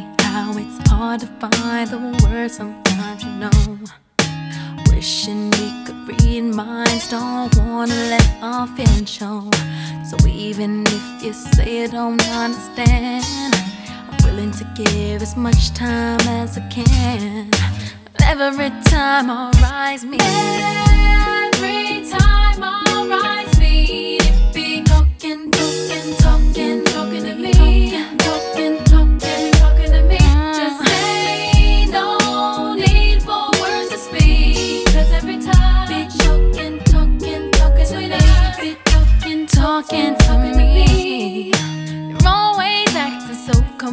hard to find the words sometimes, you know. Wishing we could read minds, don't wanna let our feelings show. So even if you say you don't understand, I'm willing to give as much time as I can. Every time our eyes meet,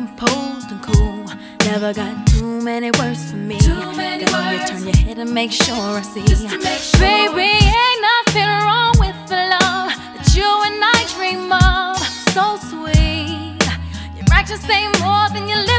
composed and cool. Never got too many words for me. Too many Girl, you turn your head and make sure I see. Just to make sure. Baby, ain't nothing wrong with the love that you and I dream of. So sweet. Your actions say more than lips